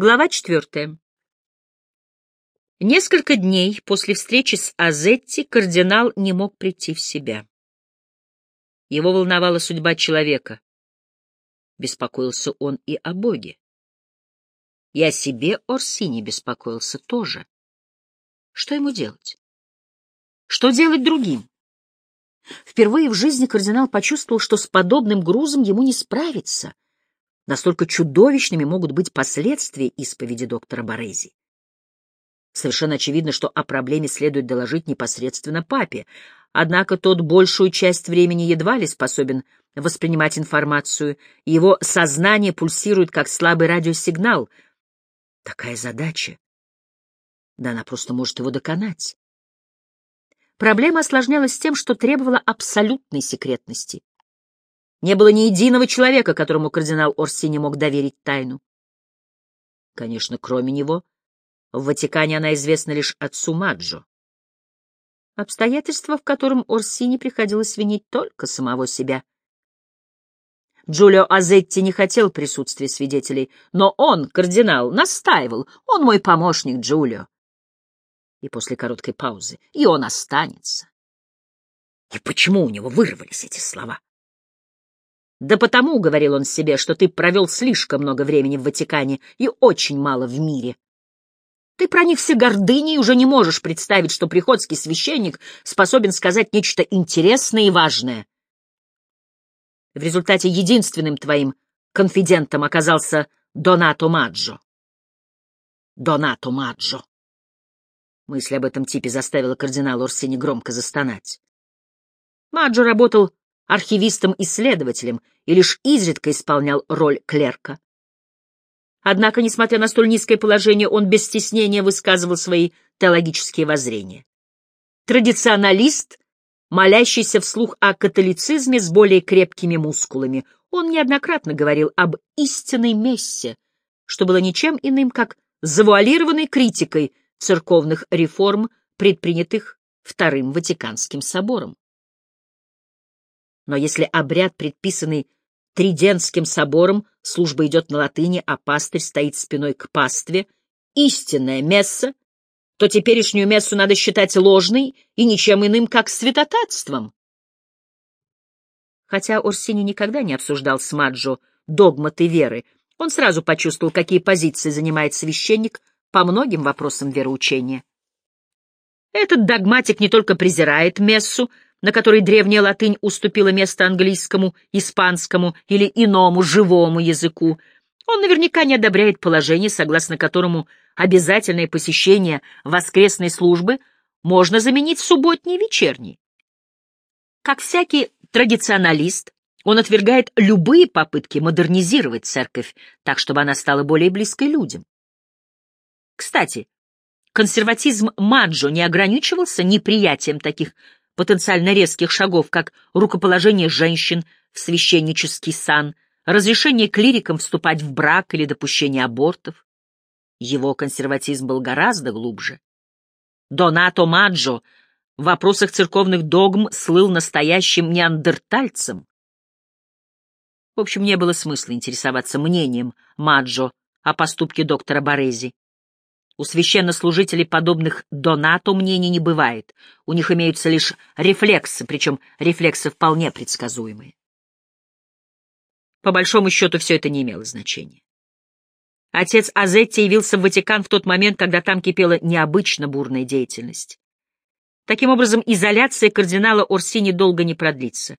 Глава четвертая. Несколько дней после встречи с Азетти кардинал не мог прийти в себя. Его волновала судьба человека. Беспокоился он и о Боге. И о себе Орсини беспокоился тоже. Что ему делать? Что делать другим? Впервые в жизни кардинал почувствовал, что с подобным грузом ему не справиться — Настолько чудовищными могут быть последствия исповеди доктора Борези. Совершенно очевидно, что о проблеме следует доложить непосредственно папе, однако тот большую часть времени едва ли способен воспринимать информацию, и его сознание пульсирует как слабый радиосигнал. Такая задача. Да она просто может его доконать. Проблема осложнялась тем, что требовала абсолютной секретности. Не было ни единого человека, которому кардинал Орсини мог доверить тайну. Конечно, кроме него, в Ватикане она известна лишь отцу Маджо. Обстоятельства, в котором Орсини приходилось винить только самого себя. Джулио Азетти не хотел присутствия свидетелей, но он, кардинал, настаивал. Он мой помощник, Джулио. И после короткой паузы. И он останется. И почему у него вырвались эти слова? Да потому, — говорил он себе, — что ты провел слишком много времени в Ватикане и очень мало в мире. Ты проникся гордыней и уже не можешь представить, что приходский священник способен сказать нечто интересное и важное. В результате единственным твоим конфидентом оказался Донато Маджо. Донато Маджо. Мысль об этом типе заставила кардинала Орсини громко застонать. Маджо работал архивистом-исследователем и лишь изредка исполнял роль клерка. Однако, несмотря на столь низкое положение, он без стеснения высказывал свои теологические воззрения. Традиционалист, молящийся вслух о католицизме с более крепкими мускулами, он неоднократно говорил об истинной мессе, что было ничем иным, как завуалированной критикой церковных реформ, предпринятых Вторым Ватиканским собором. Но если обряд, предписанный Тридентским собором, служба идет на латыни, а пастырь стоит спиной к пастве, истинная месса, то теперешнюю мессу надо считать ложной и ничем иным, как святотатством. Хотя Орсини никогда не обсуждал с Маджо догматы веры, он сразу почувствовал, какие позиции занимает священник по многим вопросам вероучения. Этот догматик не только презирает мессу, на которой древняя латынь уступила место английскому, испанскому или иному живому языку, он наверняка не одобряет положение, согласно которому обязательное посещение воскресной службы можно заменить субботней и вечерней. Как всякий традиционалист, он отвергает любые попытки модернизировать церковь так, чтобы она стала более близкой людям. Кстати, консерватизм Маджо не ограничивался неприятием таких потенциально резких шагов, как рукоположение женщин в священнический сан, разрешение клирикам вступать в брак или допущение абортов. Его консерватизм был гораздо глубже. Донато Маджо в вопросах церковных догм слыл настоящим неандертальцем. В общем, не было смысла интересоваться мнением Маджо о поступке доктора Борези. У священнослужителей, подобных донату, мнений не бывает. У них имеются лишь рефлексы, причем рефлексы вполне предсказуемые. По большому счету, все это не имело значения. Отец Азетти явился в Ватикан в тот момент, когда там кипела необычно бурная деятельность. Таким образом, изоляция кардинала Орсини долго не продлится.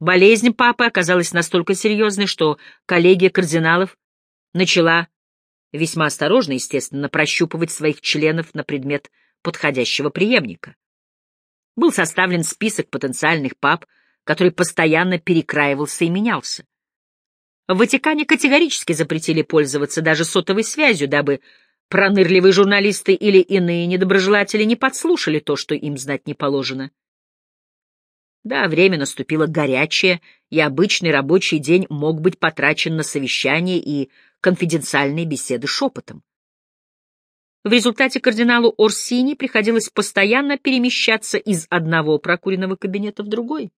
Болезнь папы оказалась настолько серьезной, что коллегия кардиналов начала весьма осторожно, естественно, прощупывать своих членов на предмет подходящего преемника. Был составлен список потенциальных пап, который постоянно перекраивался и менялся. В Ватикане категорически запретили пользоваться даже сотовой связью, дабы пронырливые журналисты или иные недоброжелатели не подслушали то, что им знать не положено. Да, время наступило горячее, и обычный рабочий день мог быть потрачен на совещание и конфиденциальные беседы шепотом. В результате кардиналу Орсини приходилось постоянно перемещаться из одного прокуренного кабинета в другой.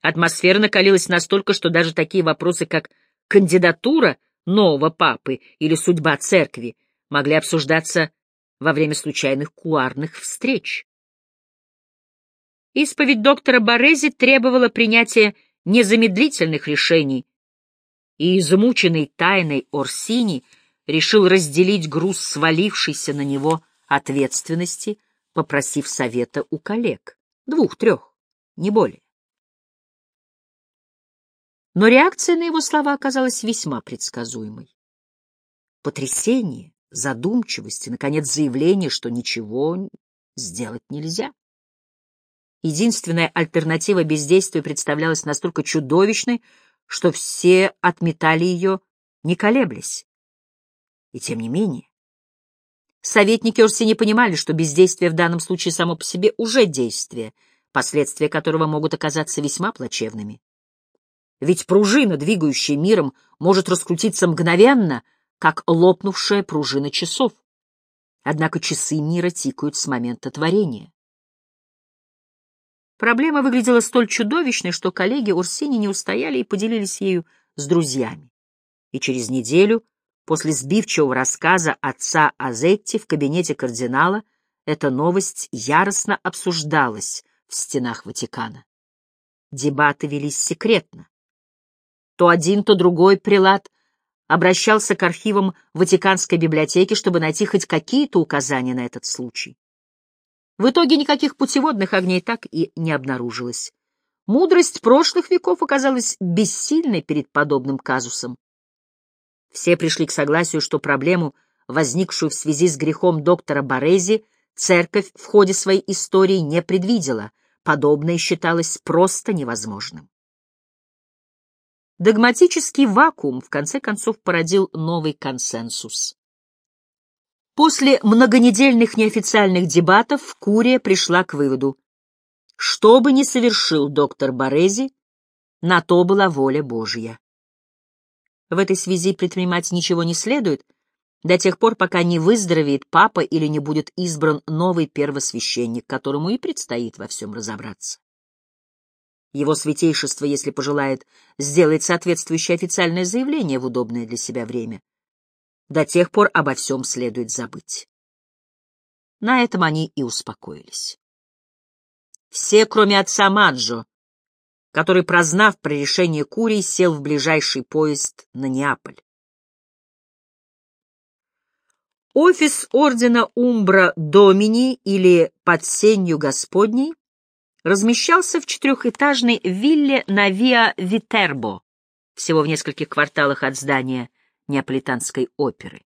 Атмосфера накалилась настолько, что даже такие вопросы, как кандидатура нового папы или судьба церкви могли обсуждаться во время случайных куарных встреч. Исповедь доктора Борези требовала принятия незамедлительных решений, и измученный тайной Орсини решил разделить груз свалившейся на него ответственности, попросив совета у коллег, двух-трех, не более. Но реакция на его слова оказалась весьма предсказуемой. Потрясение, задумчивость и, наконец, заявление, что ничего сделать нельзя. Единственная альтернатива бездействию представлялась настолько чудовищной, что все отметали ее, не колеблясь. И тем не менее, советники Орсини понимали, что бездействие в данном случае само по себе уже действие, последствия которого могут оказаться весьма плачевными. Ведь пружина, двигающая миром, может раскрутиться мгновенно, как лопнувшая пружина часов. Однако часы мира тикают с момента творения. Проблема выглядела столь чудовищной, что коллеги Урсини не устояли и поделились ею с друзьями. И через неделю, после сбивчивого рассказа отца Азетти в кабинете кардинала, эта новость яростно обсуждалась в стенах Ватикана. Дебаты велись секретно. То один, то другой прилад обращался к архивам Ватиканской библиотеки, чтобы найти хоть какие-то указания на этот случай. В итоге никаких путеводных огней так и не обнаружилось. Мудрость прошлых веков оказалась бессильной перед подобным казусом. Все пришли к согласию, что проблему, возникшую в связи с грехом доктора Борези, церковь в ходе своей истории не предвидела, подобное считалось просто невозможным. Догматический вакуум в конце концов породил новый консенсус. После многонедельных неофициальных дебатов Курия пришла к выводу. Что бы ни совершил доктор Борези, на то была воля Божья. В этой связи предпринимать ничего не следует до тех пор, пока не выздоровеет папа или не будет избран новый первосвященник, которому и предстоит во всем разобраться. Его святейшество, если пожелает, сделает соответствующее официальное заявление в удобное для себя время. До тех пор обо всем следует забыть. На этом они и успокоились. Все, кроме отца Маджо, который, прознав про решение Курии, сел в ближайший поезд на Неаполь. Офис ордена Умбра Домини или под сенью Господней размещался в четырехэтажной вилле на Виа Витербо, всего в нескольких кварталах от здания Неаполитанской оперы.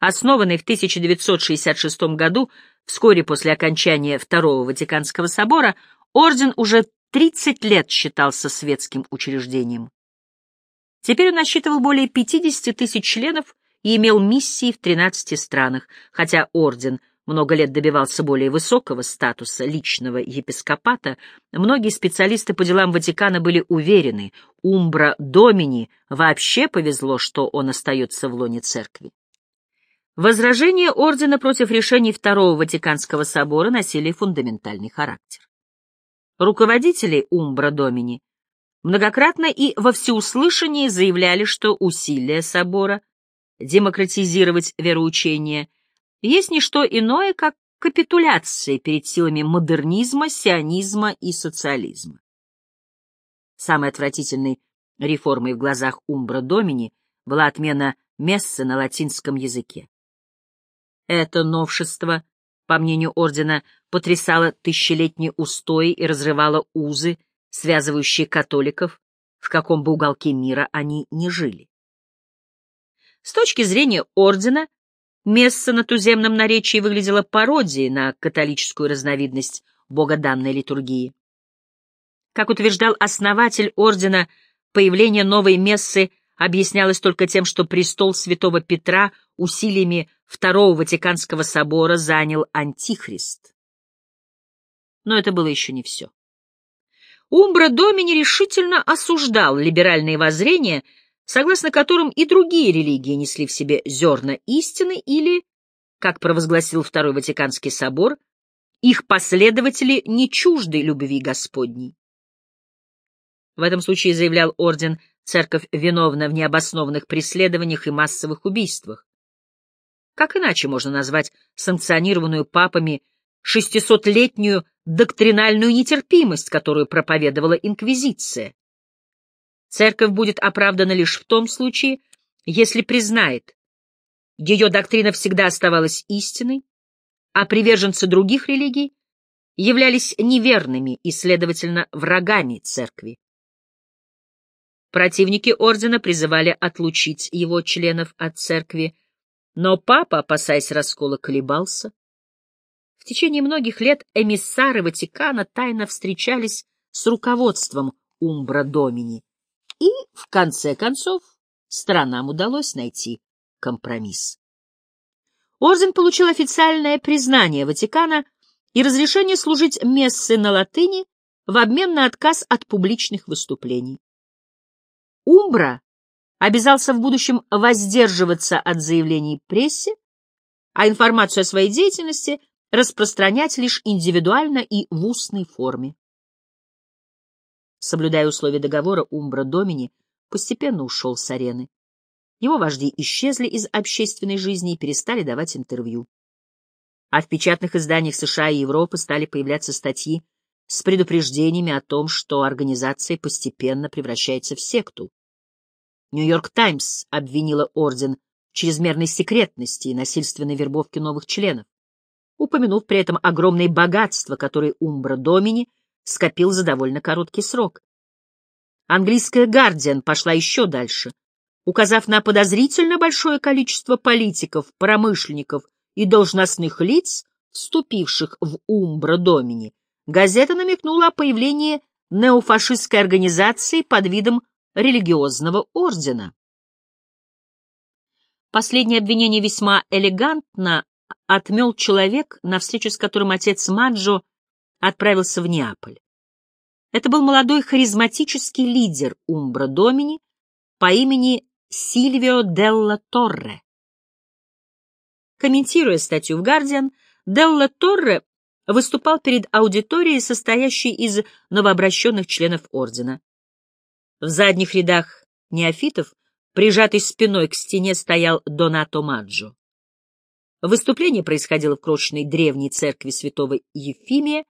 Основанный в 1966 году, вскоре после окончания Второго Ватиканского собора, орден уже 30 лет считался светским учреждением. Теперь он насчитывал более 50 тысяч членов и имел миссии в 13 странах, хотя орден много лет добивался более высокого статуса личного епископата, многие специалисты по делам Ватикана были уверены, Умбра Домини вообще повезло, что он остается в лоне церкви. Возражения ордена против решений Второго Ватиканского собора носили фундаментальный характер. Руководители Умбра Домини многократно и во всеуслышание заявляли, что усилия собора демократизировать вероучение есть не что иное, как капитуляция перед силами модернизма, сионизма и социализма. Самой отвратительной реформой в глазах Умбра Домини была отмена мессы на латинском языке. Это новшество, по мнению ордена, потрясало тысячелетние устои и разрывало узы, связывающие католиков, в каком бы уголке мира они ни жили. С точки зрения ордена, месса на туземном наречии выглядела пародией на католическую разновидность богоданной литургии. Как утверждал основатель ордена, появление новой мессы объяснялось только тем, что престол святого Петра усилиями Второго Ватиканского собора занял Антихрист. Но это было еще не все. Умбра Домини решительно осуждал либеральные воззрения, согласно которым и другие религии несли в себе зерна истины или, как провозгласил Второй Ватиканский собор, их последователи не чужды любви Господней. В этом случае, заявлял орден, церковь виновна в необоснованных преследованиях и массовых убийствах. Как иначе можно назвать санкционированную папами шестисотлетнюю доктринальную нетерпимость, которую проповедовала Инквизиция? Церковь будет оправдана лишь в том случае, если признает, ее доктрина всегда оставалась истиной, а приверженцы других религий являлись неверными и, следовательно, врагами церкви. Противники ордена призывали отлучить его членов от церкви, но папа, опасаясь раскола, колебался. В течение многих лет эмиссары Ватикана тайно встречались с руководством Умбра Домини, и, в конце концов, странам удалось найти компромисс. Орден получил официальное признание Ватикана и разрешение служить мессы на латыни в обмен на отказ от публичных выступлений. Умбра обязался в будущем воздерживаться от заявлений прессе, а информацию о своей деятельности распространять лишь индивидуально и в устной форме. Соблюдая условия договора, Умбра Домини постепенно ушел с арены. Его вожди исчезли из общественной жизни и перестали давать интервью. А в печатных изданиях США и Европы стали появляться статьи с предупреждениями о том, что организация постепенно превращается в секту. Нью-Йорк Таймс обвинила орден в чрезмерной секретности и насильственной вербовке новых членов, упомянув при этом огромные богатства, которые Умбра Домини скопил за довольно короткий срок. Английская «Гардиан» пошла еще дальше, указав на подозрительно большое количество политиков, промышленников и должностных лиц, вступивших в Умбра Домини. Газета намекнула о появлении неофашистской организации под видом религиозного ордена. Последнее обвинение весьма элегантно отмел человек, на встречу с которым отец Маджо отправился в Неаполь. Это был молодой харизматический лидер Умбра Домини по имени Сильвио Делла Торре. Комментируя статью в «Гардиан», Делла Торре выступал перед аудиторией, состоящей из новообращенных членов ордена. В задних рядах неофитов, прижатый спиной к стене, стоял Донато Маджо. Выступление происходило в крошечной древней церкви святого Ефимия,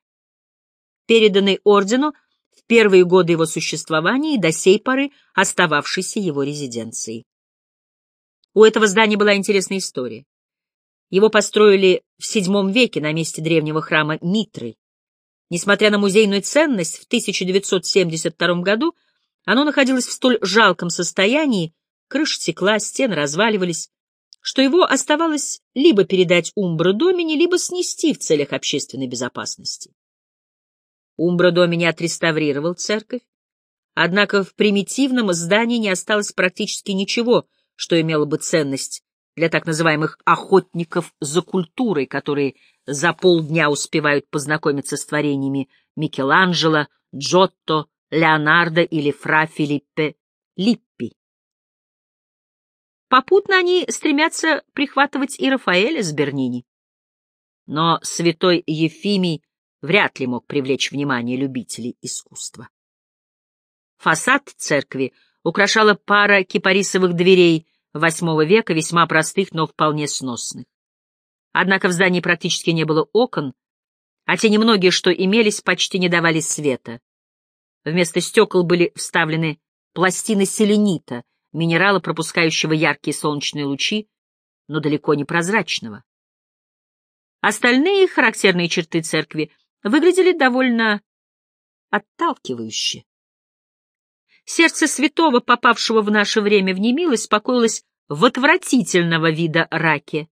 переданной ордену в первые годы его существования и до сей поры остававшейся его резиденцией. У этого здания была интересная история. Его построили в VII веке на месте древнего храма Митры. Несмотря на музейную ценность, в 1972 году оно находилось в столь жалком состоянии, крыша текла, стены разваливались, что его оставалось либо передать Умбро Домини, либо снести в целях общественной безопасности. Умбро Домини отреставрировал церковь, однако в примитивном здании не осталось практически ничего, что имело бы ценность для так называемых охотников за культурой, которые за полдня успевают познакомиться с творениями Микеланджело, Джотто, Леонардо или фра Филиппе Липпи. Попутно они стремятся прихватывать и Рафаэля с Бернини. Но святой Ефимий вряд ли мог привлечь внимание любителей искусства. Фасад церкви украшала пара кипарисовых дверей VIII века, весьма простых, но вполне сносных. Однако в здании практически не было окон, а те немногие, что имелись, почти не давали света. Вместо стекол были вставлены пластины селенита, минерала, пропускающего яркие солнечные лучи, но далеко не прозрачного. Остальные характерные черты церкви выглядели довольно отталкивающе. Сердце святого, попавшего в наше время в немилость, покоилось в отвратительного вида раке.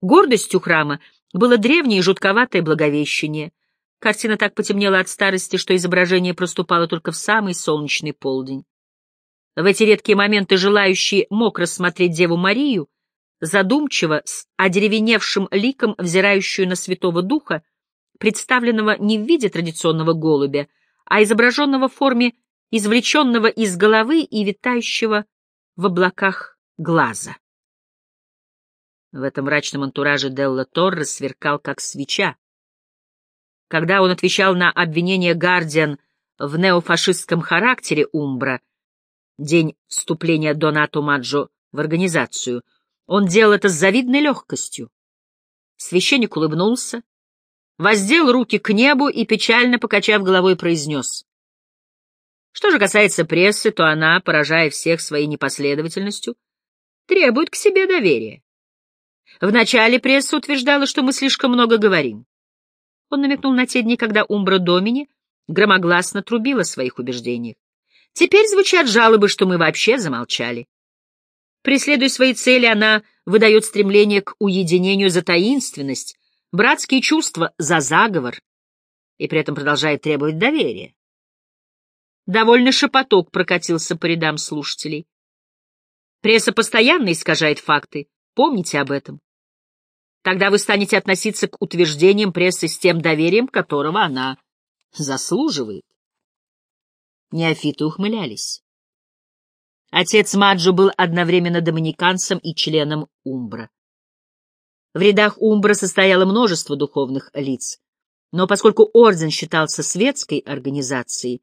Гордостью храма было древнее и жутковатое благовещение. Картина так потемнела от старости, что изображение проступало только в самый солнечный полдень. В эти редкие моменты желающие мог рассмотреть Деву Марию, задумчиво, с одеревеневшим ликом, взирающую на Святого Духа, представленного не в виде традиционного голубя, а изображенного в форме извлеченного из головы и витающего в облаках глаза. В этом мрачном антураже Делла Торре сверкал, как свеча, когда он отвечал на обвинение Гардиан в неофашистском характере Умбра, день вступления Донато Маджо в организацию. Он делал это с завидной легкостью. Священник улыбнулся, воздел руки к небу и, печально покачав головой, произнес. Что же касается прессы, то она, поражая всех своей непоследовательностью, требует к себе доверия. Вначале пресса утверждала, что мы слишком много говорим. Он намекнул на те дни, когда Умбра Домини громогласно трубила о своих убеждениях. Теперь звучат жалобы, что мы вообще замолчали. Преследуя свои цели, она выдает стремление к уединению за таинственность, братские чувства за заговор, и при этом продолжает требовать доверия. Довольно шепоток прокатился по рядам слушателей. Пресса постоянно искажает факты, помните об этом. Тогда вы станете относиться к утверждениям прессы с тем доверием, которого она заслуживает. Неофиты ухмылялись. Отец Маджо был одновременно доминиканцем и членом Умбра. В рядах Умбра состояло множество духовных лиц, но поскольку орден считался светской организацией,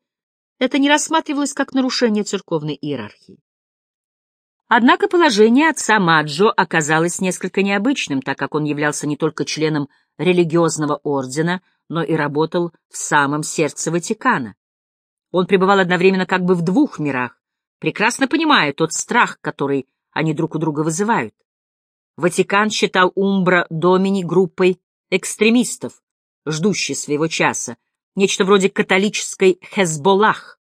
это не рассматривалось как нарушение церковной иерархии. Однако положение отца Маджо оказалось несколько необычным, так как он являлся не только членом религиозного ордена, но и работал в самом сердце Ватикана. Он пребывал одновременно как бы в двух мирах, прекрасно понимая тот страх, который они друг у друга вызывают. Ватикан считал Умбра Домини группой экстремистов, ждущей своего часа, нечто вроде католической Хезболлах.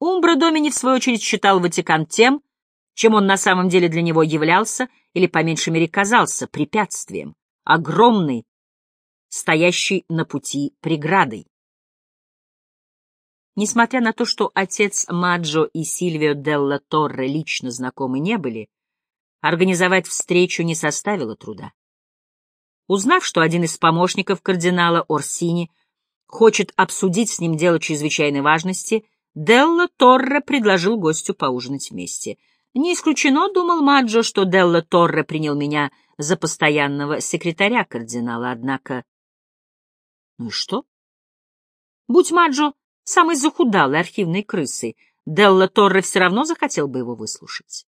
Умбра Домини, в свою очередь, считал Ватикан тем, чем он на самом деле для него являлся, или, по меньшей мере, казался препятствием, огромной, стоящей на пути преградой. Несмотря на то, что отец Маджо и Сильвио Делла Торре лично знакомы не были, организовать встречу не составило труда. Узнав, что один из помощников кардинала Орсини хочет обсудить с ним дело чрезвычайной важности, Делла Торре предложил гостю поужинать вместе — не исключено, думал Маджо, что Делла Торре принял меня за постоянного секретаря кардинала, однако... Ну и что? Будь Маджо самой захудалой архивной крысой, Делла Торре все равно захотел бы его выслушать.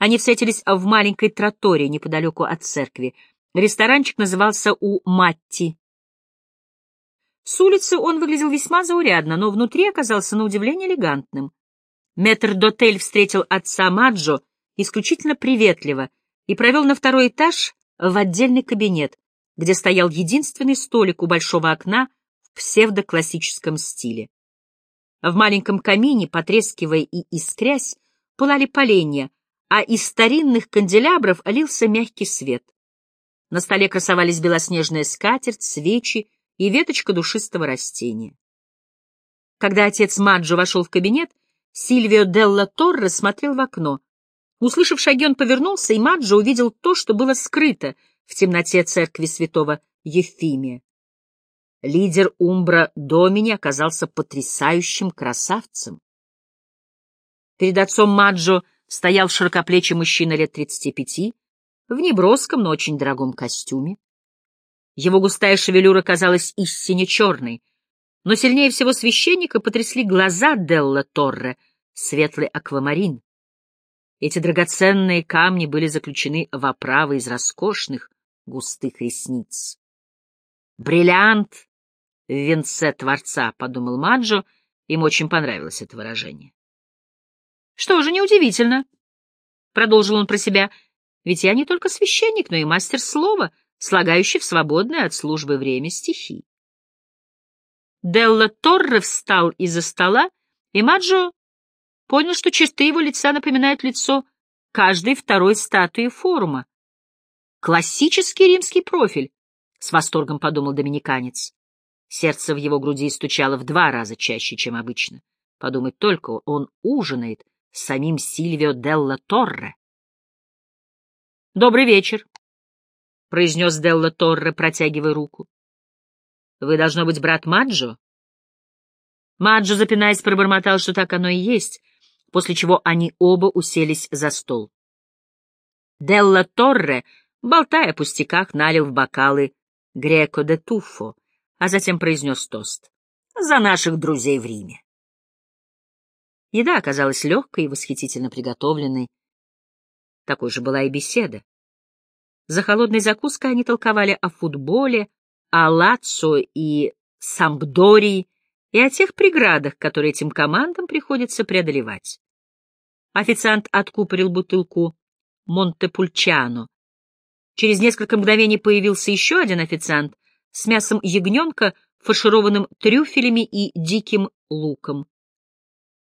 Они встретились в маленькой тротории неподалеку от церкви. Ресторанчик назывался «У Матти». С улицы он выглядел весьма заурядно, но внутри оказался на удивление элегантным. Метр-дотель встретил отца Маджо исключительно приветливо и провел на второй этаж в отдельный кабинет, где стоял единственный столик у большого окна в псевдоклассическом стиле. В маленьком камине, потрескивая и искрясь, пылали поленья, а из старинных канделябров лился мягкий свет. На столе красовались белоснежная скатерть, свечи и веточка душистого растения. Когда отец Маджо вошел в кабинет, Сильвио Делла Торре смотрел в окно. Услышав шаги, он повернулся, и Маджо увидел то, что было скрыто в темноте церкви святого Ефимия. Лидер Умбра Домини оказался потрясающим красавцем. Перед отцом Маджо стоял широкоплечий мужчина лет тридцати пяти, в неброском, но очень дорогом костюме. Его густая шевелюра казалась истине черной, но сильнее всего священника потрясли глаза Делла Торре, светлый аквамарин. Эти драгоценные камни были заключены в оправы из роскошных густых ресниц. «Бриллиант в венце Творца», — подумал Маджо, им очень понравилось это выражение. «Что же, неудивительно», — продолжил он про себя, — «ведь я не только священник, но и мастер слова, слагающий в свободное от службы время стихи». Делла Торре встал из-за стола, и Маджо понял, что черты его лица напоминают лицо каждой второй статуи форума. Классический римский профиль, — с восторгом подумал доминиканец. Сердце в его груди стучало в два раза чаще, чем обычно. Подумать только, он ужинает самим Сильвио Делла Торре. «Добрый вечер», — произнес Делла Торре, протягивая руку. Вы, должно быть, брат Маджо? Маджо, запинаясь, пробормотал, что так оно и есть, после чего они оба уселись за стол. Делла Торре, болтая о пустяках, налил в бокалы Греко де Туффо, а затем произнес тост. «За наших друзей в Риме». Еда оказалась легкой и восхитительно приготовленной. Такой же была и беседа. За холодной закуской они толковали о футболе, о Лацо и Сампдории и о тех преградах, которые этим командам приходится преодолевать. Официант откупорил бутылку Монтепульчано. Через несколько мгновений появился еще один официант с мясом ягненка, фаршированным трюфелями и диким луком.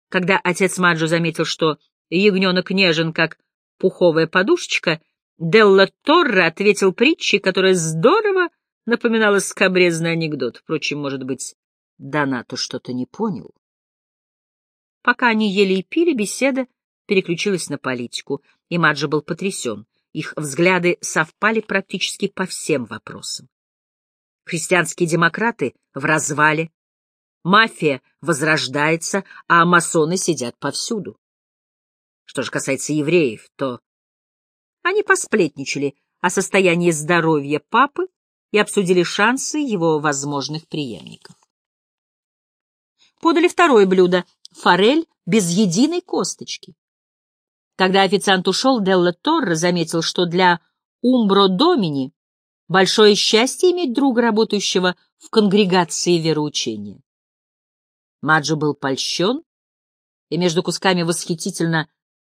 Когда отец Маджо заметил, что ягненок нежен, как пуховая подушечка, Делла Торре ответил притчей, которая здорово напоминала скобрезный анекдот. Впрочем, может быть, Донато что-то не понял. Пока они ели и пили, беседа переключилась на политику, и Маджо был потрясен. Их взгляды совпали практически по всем вопросам. Христианские демократы в развале, мафия возрождается, а масоны сидят повсюду. Что же касается евреев, то они посплетничали о состоянии здоровья папы и обсудили шансы его возможных преемников. Подали второе блюдо — форель без единой косточки. Когда официант ушел, Делла Торре заметил, что для Умбро Домини Большое счастье иметь друга, работающего в конгрегации вероучения. Маджо был польщен, и между кусками восхитительно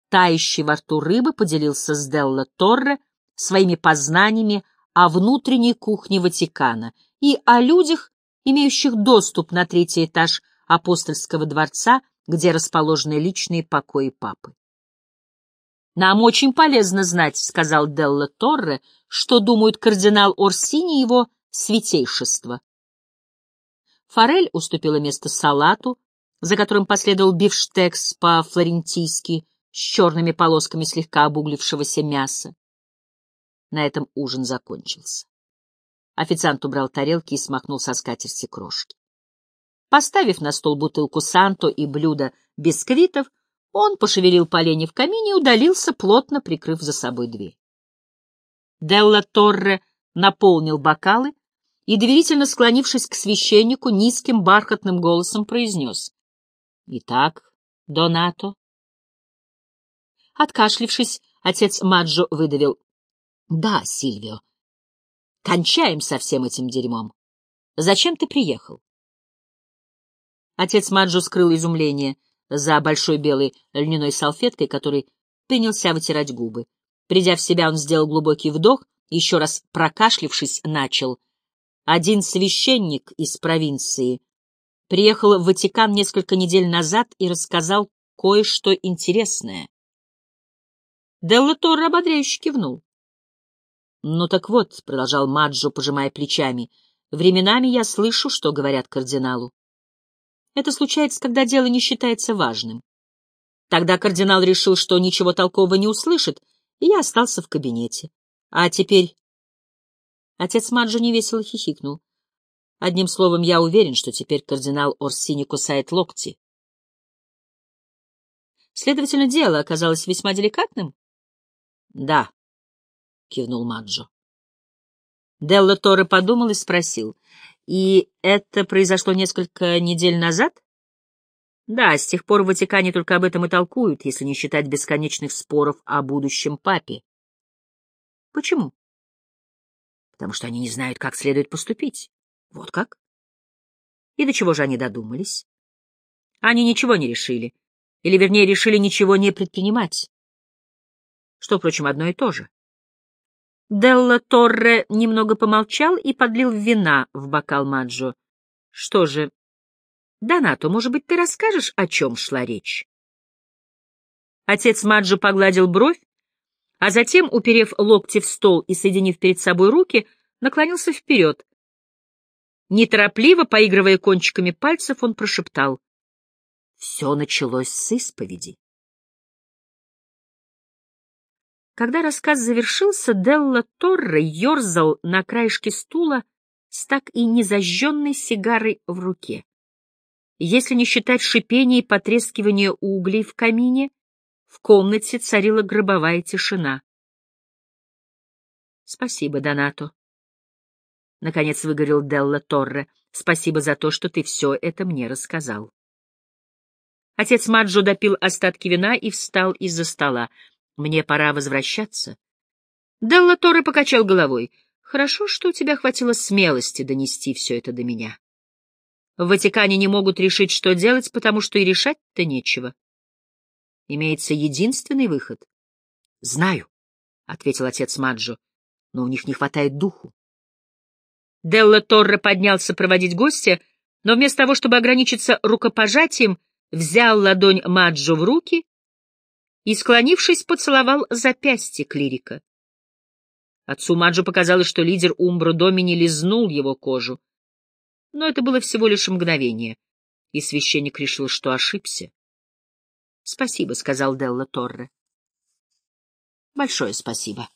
тающей во рту рыбы поделился с Делла Торре своими познаниями о внутренней кухне Ватикана и о людях, имеющих доступ на третий этаж апостольского дворца, где расположены личные покои папы. «Нам очень полезно знать», — сказал Делла Торре, — «что думают кардинал Орсини и его святейшество». Форель уступила место салату, за которым последовал бифштекс по-флорентийски с черными полосками слегка обуглившегося мяса. На этом ужин закончился. Официант убрал тарелки и смахнул со скатерти крошки. Поставив на стол бутылку Санто и блюдо бисквитов, он пошевелил поленья в камине и удалился, плотно прикрыв за собой дверь. Делла Торре наполнил бокалы и, доверительно склонившись к священнику, низким бархатным голосом произнес. — Итак, Донато. Откашлившись, отец Маджо выдавил. — Да, Сильвио. Кончаем со всем этим дерьмом. Зачем ты приехал? Отец Маджо скрыл изумление — за большой белой льняной салфеткой, который принялся вытирать губы. Придя в себя, он сделал глубокий вдох, еще раз прокашлившись, начал. Один священник из провинции приехал в Ватикан несколько недель назад и рассказал кое-что интересное. Делла Торре ободряюще кивнул. «Ну так вот», — продолжал Маджо, пожимая плечами, — «временами я слышу, что говорят кардиналу. Это случается, когда дело не считается важным. Тогда кардинал решил, что ничего толкового не услышит, и я остался в кабинете. А теперь... Отец Маджо невесело хихикнул. Одним словом, я уверен, что теперь кардинал Орсини кусает локти. Следовательно, дело оказалось весьма деликатным? — Да, — кивнул Маджо. Делла Торе подумал и спросил. И это произошло несколько недель назад? Да, с тех пор в Ватикане только об этом и толкуют, если не считать бесконечных споров о будущем папе. Почему? Потому что они не знают, как следует поступить. Вот как? И до чего же они додумались? Они ничего не решили. Или, вернее, решили ничего не предпринимать. Что, впрочем, одно и то же. Делла Торре немного помолчал и подлил вина в бокал Маджо. — Что же, Донато, может быть, ты расскажешь, о чем шла речь? Отец Маджо погладил бровь, а затем, уперев локти в стол и соединив перед собой руки, наклонился вперед. Неторопливо, поигрывая кончиками пальцев, он прошептал. Все началось с исповеди. Когда рассказ завершился, Делла Торре ерзал на краешке стула с так и незажженной сигарой в руке. Если не считать шипения и потрескивания углей в камине, в комнате царила гробовая тишина. — Спасибо, Донато. — наконец выговорил Делла Торре. — Спасибо за то, что ты все это мне рассказал. Отец Маджо допил остатки вина и встал из-за стола. «Мне пора возвращаться». Делла Торре покачал головой. «Хорошо, что у тебя хватило смелости донести все это до меня. В Ватикане не могут решить, что делать, потому что и решать-то нечего. Имеется единственный выход. — Знаю, — ответил отец Маджо, — но у них не хватает духу. Делла Торре поднялся проводить гостя, но вместо того, чтобы ограничиться рукопожатием, взял ладонь Маджо в руки и, склонившись, поцеловал запястье клирика. Отцу Маджо показалось, что лидер Умбро Домини лизнул его кожу. Но это было всего лишь мгновение, и священник решил, что ошибся. — Спасибо, — сказал Делла Торре. — Большое спасибо.